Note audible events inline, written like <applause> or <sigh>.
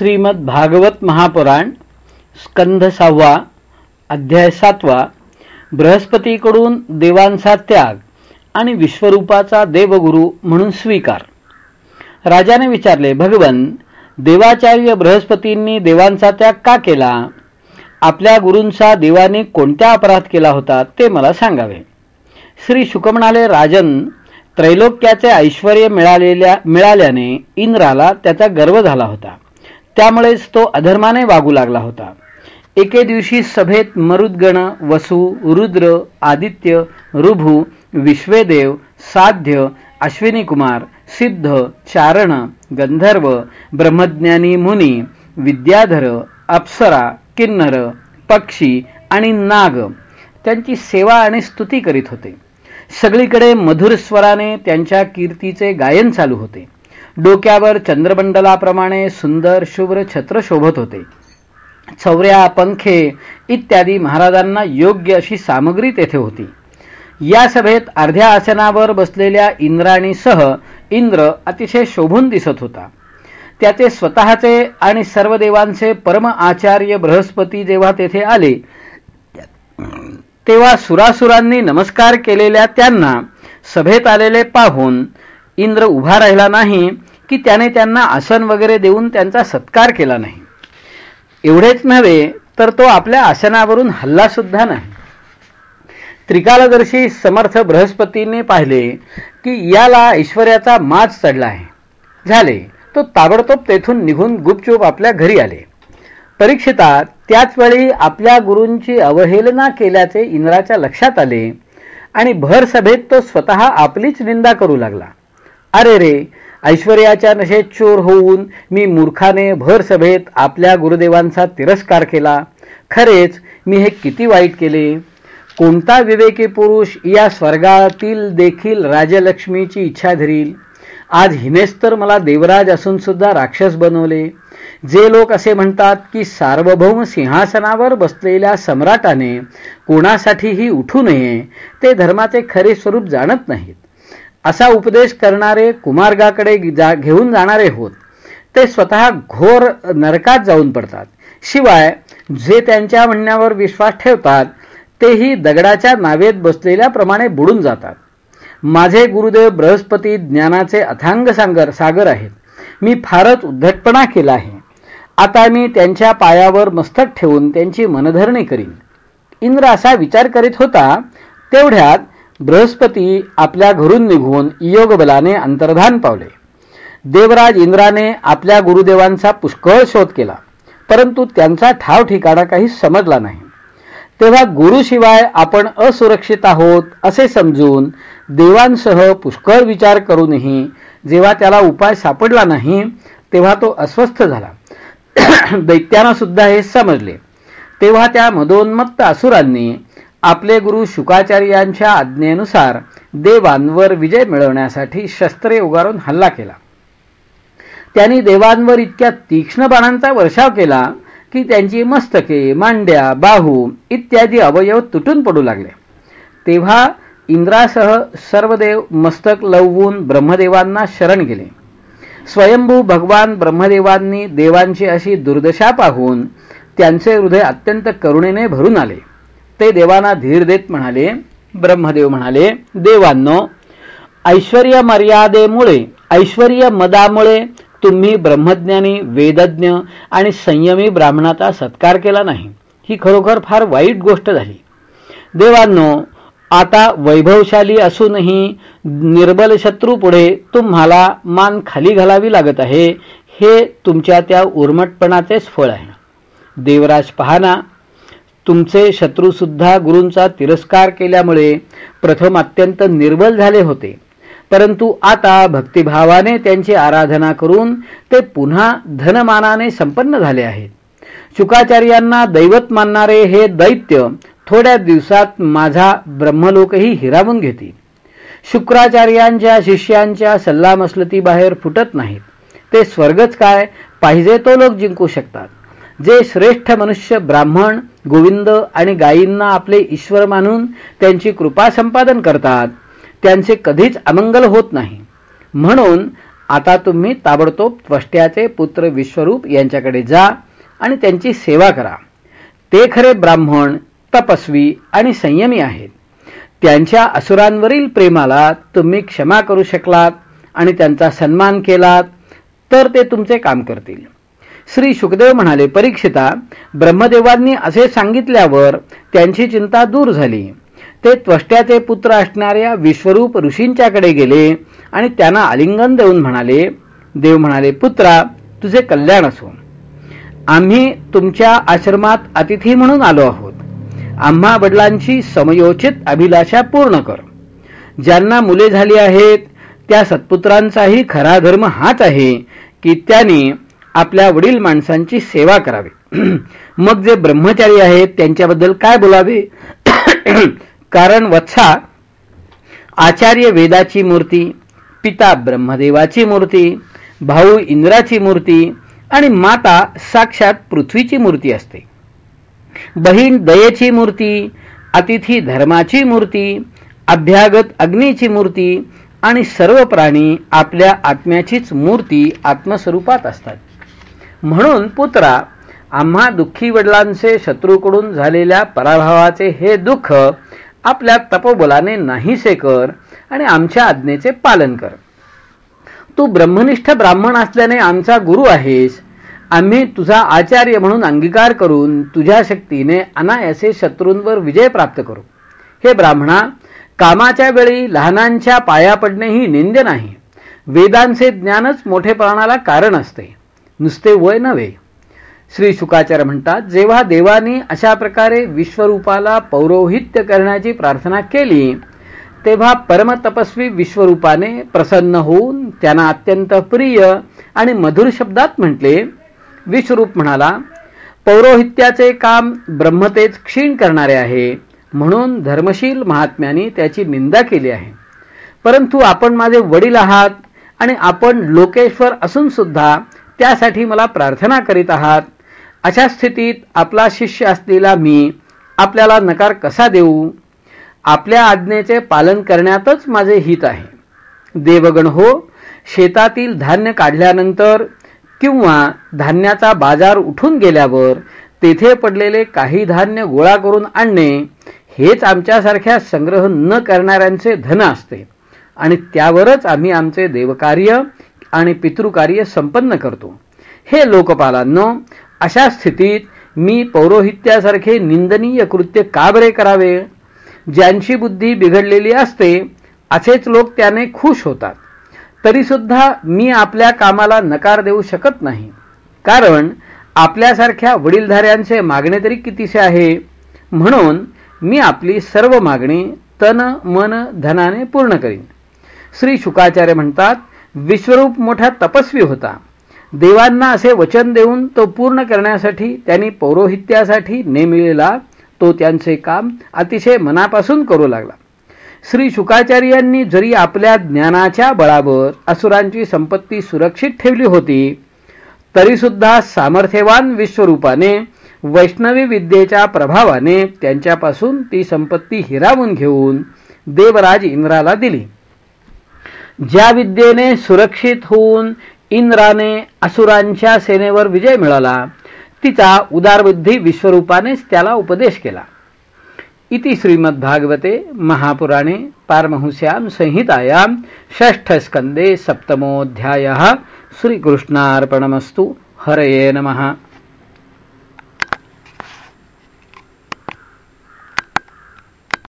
श्रीमद भागवत महापुराण स्कंध सहावा अध्याय सातवा बृहस्पतीकडून देवांचा त्याग आणि विश्वरूपाचा देवगुरु म्हणून स्वीकार. राजाने विचारले भगवन देवाचार्य बृहस्पतींनी देवांचा त्याग का केला? आपल्या गुरूंचा देवाने कोणत्या अपराध केला होता ते मला सांगावे. श्री शुक म्हणाले राजन त्रैलोक्याचे ऐश्वर मिळालेल्या मिळाल्याने इंद्राला त्याचा गर्व झाला होता. त्यामुळेच तो अधर्माने वागू लागला होता. एके दिवशी सभेत मरुद्गण वसु रुद्र आदित्य रुभू विश्वेदेव साध्य अश्विनी कुमार सिद्ध चारण गंधर्व ब्रह्मज्ञानी मुनी विद्याधर अप्सरा किन्नर पक्षी आणि नाग त्यांची सेवा आणि स्तुती करीत होते. सगळीकडे मधुर स्वराने त्यांच्या कीर्तीचे गायन चालू होते. डोक्यावर चंद्रमंडलाप्रमाणे सुंदर शुभ्र छत्र शोभत होते. चौऱ्या पंखे इत्यादी महाराजांना योग्य अशी सामग्री तेथे होती. या सभेत अर्ध्या आसनावर बसलेल्या इंद्राणीसह इंद्र अतिशय शोभून दिसत होता. त्याचे स्वतःचे आणि सर्व देवांचे परम आचार्य बृहस्पती जेव्हा तेथे आले तेव्हा सुरासुरांनी नमस्कार केलेल्या त्यांना सभेत आलेले पाहून इंद्र उभा राहिला नाही की त्याने त्यांना आसन वगैरे देऊन त्यांचा सत्कार केला नाही. एवढेच नव्हे तर तो आपल्या आसनावरून हल्ला सुद्धा नाही. त्रिकालदर्शी समर्थ बृहस्पतीने पाहिले की याला ऐश्वर्याचा माज चढला आहे. झाले तो ताबडतोब तेथून निघून गुपचूप आपल्या घरी आले. परीक्षिता त्याच वेळी आपल्या गुरूंची अवहेलना केल्याचे इंद्राच्या लक्षात आले आणि भर सभेत तो स्वतः आपलीच निंदा करू लागला. अरे रे ऐश्वर्याच्या नशेत चोर होऊन मी मूर्खाने भर सभेत आपल्या गुरुदेवांचा तिरस्कार केला. खरेच मी हे किती वाईट केले? कोणता विवेकी पुरुष या स्वर्गातील देखील राजलक्ष्मीची इच्छा धरील? आज हिनेच तर मला देवराज असून सुद्धा राक्षस बनवले. जे लोक असे म्हणतात की सार्वभौम सिंहासनावर बसलेल्या सम्राटाने कोणासाठीही उठू नये ते धर्माचे खरे स्वरूप जाणत नाहीत. असा उपदेश करणारे कुमार्गाकडे जा घेऊन जाणारे होत ते स्वतः घोर नरकात जाऊन पडतात. शिवाय जे त्यांच्या म्हणण्यावर विश्वास ठेवतात तेही दगडाच्या नावेत बसलेल्याप्रमाणे बुडून जातात. माझे गुरुदेव बृहस्पती ज्ञानाचे अथांग सांगर सागर आहेत. मी फारच उद्धटपणा केला आहे. आता मी त्यांच्या पायावर मस्तक ठेवून त्यांची मनधरणी करीन. इंद्र असा विचार करीत होता तेवढ्यात बृहस्पती आपल्या घरून निघून योगबलाने अंतर्धान पावले. देवराज इंद्राने आपल्या गुरुदेवांचा पुष्कळ शोध केला परंतु त्यांचा ठाव ठिकाणा काही समजला नाही. तेव्हा गुरुशिवाय आपण असुरक्षित आहोत असे समजून देवांसह पुष्कळ विचार करूनही जेव्हा त्याला उपाय सापडला नाही तेव्हा तो अस्वस्थ झाला. <clears throat> दैत्यांना सुद्धा हे समजले. तेव्हा त्या मदोन्मत्त असुरांनी आपले गुरु शुकाचार्यांच्या आज्ञेनुसार देवांवर विजय मिळवण्यासाठी शस्त्रे उगारून हल्ला केला. त्यांनी देवांवर इतक्या तीक्ष्ण बाणांचा वर्षाव केला की त्यांची मस्तके मांड्या बाहू इत्यादी अवयव तुटून पडू लागले. तेव्हा इंद्रासह सर्व देव मस्तक लवून ब्रह्मदेवांना शरण गेले. स्वयंभू भगवान ब्रह्मदेवांनी देवांची अशी दुर्दशा पाहून त्यांचे हृदय अत्यंत करुणेने भरून आले. ते देवांना धीर देत म्हणाले ब्रह्मदेव म्हणाले देवांनो ऐश्वर्य मर्यादेमुळे ऐश्वर्य मदामुळे तुम्ही ब्रह्मज्ञानी वेदज्ञ आणि संयमी ब्राह्मणाचा सत्कार केला नाही. ही खरोखर फार वाईट गोष्ट झाली. देवांनो आता वैभवशाली असूनही निर्बल शत्रू पुढे तुम्हाला मान खाली घालावी लागत आहे हे तुमच्या त्या उर्मटपणाचेच फळ आहे. देवराज पहाना तुमचे शत्रूसुद्धा गुरूंचा तिरस्कार केल्यामुळे प्रथम अत्यंत निर्बल झाले होते. परंतु आता भक्तिभावाने त्यांची आराधना करून ते पुन्हा धनमानाने संपन्न झाले आहेत शुकाचार्यांना दैवत मानणारे हे दैत्य थोड्या दिवसात माझा ब्रह्मलोकही हिरावून घेतील. शुक्राचार्यांच्या शिष्यांच्या सल्लामसलती बाहेर फुटत नाहीत. ते स्वर्गच काय? पाहिजे तो लोक जिंकू शकतात. जे श्रेष्ठ मनुष्य ब्राह्मण गोविंद आणि गायींना आपले ईश्वर मानून त्यांची कृपा संपादन करतात त्यांचे कधीच अमंगल होत नाही. म्हणून आता तुम्ही ताबडतोब त्वष्ट्याचे पुत्र विश्वरूप यांच्याकडे जा आणि त्यांची सेवा करा. ते खरे ब्राह्मण तपस्वी आणि संयमी आहेत. त्यांच्या असुरांवरील प्रेमाला तुम्ही क्षमा करू शकलात आणि त्यांचा सन्मान केलात तर ते तुमचे काम करतील. श्री सुखदेव म्हणाले परीक्षिता ब्रह्मदेवांनी असे सांगितल्यावर त्यांची चिंता दूर झाली. ते त्वष्ट्याचे पुत्र असणाऱ्या विश्वरूप ऋषींच्याकडे गेले आणि त्यांना आलिंगन देऊन म्हणाले देव म्हणाले पुत्रा तुझे कल्याण असो. आम्ही तुमच्या आश्रमात अतिथी म्हणून आलो आहोत. आम्हा वडिलांची समयोचित अभिलाषा पूर्ण कर. ज्यांना मुले झाली आहेत त्या सत्पुत्रांचाही खरा धर्म हाच आहे की त्यांनी आपल्या वडील माणसांची सेवा करावी. <clears throat> मग जे ब्रह्मचारी आहेत त्यांच्याबद्दल काय बोलावे? <clears throat> कारण वत्सा आचार्य वेदाची मूर्ती पिता ब्रह्मदेवाची मूर्ती भाऊ इंद्राची मूर्ती आणि माता साक्षात पृथ्वीची मूर्ती असते. बहीण दयेची मूर्ती अतिथी धर्माची मूर्ती अभ्यागत अग्नीची मूर्ती आणि सर्व प्राणी आपल्या आत्म्याचीच मूर्ती आत्मस्वरूपात असतात. म्हणून पुत्रा आम्हा दुःखी वडिलांचे शत्रूकडून झालेल्या पराभवाचे हे दुःख आपल्या तपोबलाने नाहीसे कर आणि आमच्या आज्ञेचे पालन कर. तू ब्रह्मनिष्ठ ब्राह्मण असल्याने आमचा गुरु आहेस. आम्ही तुझा आचार्य म्हणून अंगीकार करून तुझ्या शक्तीने अनायासे शत्रूंवर विजय प्राप्त करू. हे ब्राह्मणा कामाच्या वेळी लहानांच्या पाया पडणे ही निंद नाही. वेदांचे ज्ञानच मोठेपणाला कारण असते. नुसते वय नव्हे. श्री शुकाचार्य म्हणतात जेव्हा देवानी अशा प्रकारे विश्वरूपाला पौरोहित्य करण्याची प्रार्थना केली तेव्हा परमतपस्वी विश्वरूपाने प्रसन्न होऊन त्यांना अत्यंत प्रिय आणि मधुर शब्दात म्हटले. विश्वरूप म्हणाला पौरोहित्याचे काम ब्रह्मतेज क्षीण करणारे आहे. म्हणून धर्मशील महात्म्याने त्याची निंदा केली आहे. परंतु आपण माझे वडील आहात आणि आपण लोकेश्वर असून सुद्धा त्यासाठी मला प्रार्थना करीत आहात. अशा स्थितीत आपला शिष्य असलेला मी आपल्याला नकार कसा देऊ? आपल्या आज्ञेचे पालन करण्यातच माझे हित आहे. देवगण हो शेतातील धान्य काढल्यानंतर किंवा धान्याचा बाजार उठून गेल्यावर तेथे पडलेले काही धान्य गोळा करून आणणे हेच आमच्यासारख्या संग्रह न करणाऱ्यांचे धन असते. आणि त्यावरच आम्ही आमचे देवकार्य आणि पितृकार्य संपन्न करतो. हे लोकपालांनो अशा स्थितीत मी पौरोहित्यासारखे निंदनीय कृत्य का बरे करावे? ज्यांची बुद्धी बिघडलेली असते असेच लोक त्याने खुश होतात. तरीसुद्धा मी आपल्या कामाला नकार देऊ शकत नाही. कारण आपल्यासारख्या वडीलधाऱ्यांचे मागणे तरी कितीसे आहे? म्हणून मी आपली सर्व मागणी तन मन धनाने पूर्ण करीन. श्री शुकाचार्य म्हणतात विश्वरूप मोठा तपस्वी होता. देवांना असे वचन देऊन तो पूर्ण करण्यासाठी त्यांनी पौरोहित्यासाठी नेमिलेला तो त्यांचे काम अतिशय मनापासून करू लागला. श्री शुकाचार्यांनी जरी आपल्या ज्ञानाच्या बळावर असुरांची संपत्ती सुरक्षित ठेवली होती तरीसुद्धा सामर्थ्यवान विश्वरूपाने वैष्णवी विद्येच्या प्रभावाने त्यांच्यापासून ती संपत्ती हिरावून घेऊन देवराज इंद्राला दिली. ज्या विद्येने सुरक्षित होऊन इंद्राने असुरांच्या सेनेवर विजय मिळाला तिचा उदारबुद्धी विश्वरूपानेच त्याला उपदेश केला. इति श्रीमद्भागवते महापुराणे पारमहुस्यां संहितायां स्कंदे सप्तमोऽध्यायः. श्रीकृष्णार्पणमस्तु. हरये नमः.